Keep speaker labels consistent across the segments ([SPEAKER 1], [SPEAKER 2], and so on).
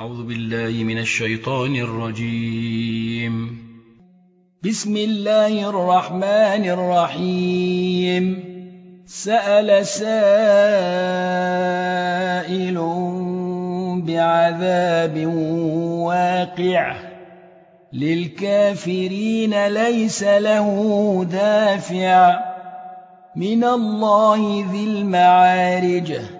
[SPEAKER 1] أعوذ بالله من الشيطان الرجيم.
[SPEAKER 2] بسم الله الرحمن الرحيم. سأل سائل بعذاب واقع. للكافرين ليس له دافع. من الله ذي المعارج.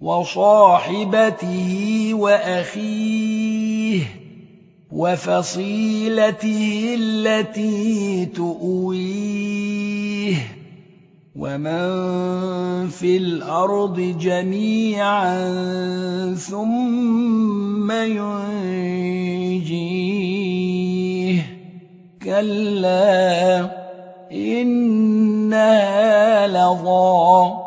[SPEAKER 2] وصاحبته وأخيه وفصيلته التي تؤويه ومن في الأرض جميعا ثم ينجيه. كلا إنها لظى.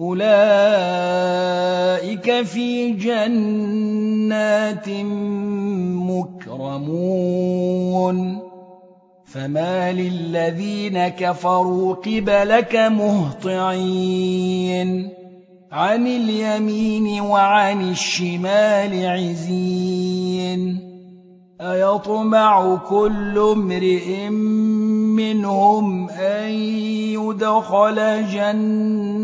[SPEAKER 2] أولئك في جنات مكرمون. فما للذين كفروا قبلك مهطعين. عن اليمين وعن الشمال عزين. أيطمع كل امرئ منهم أن يدخل جنة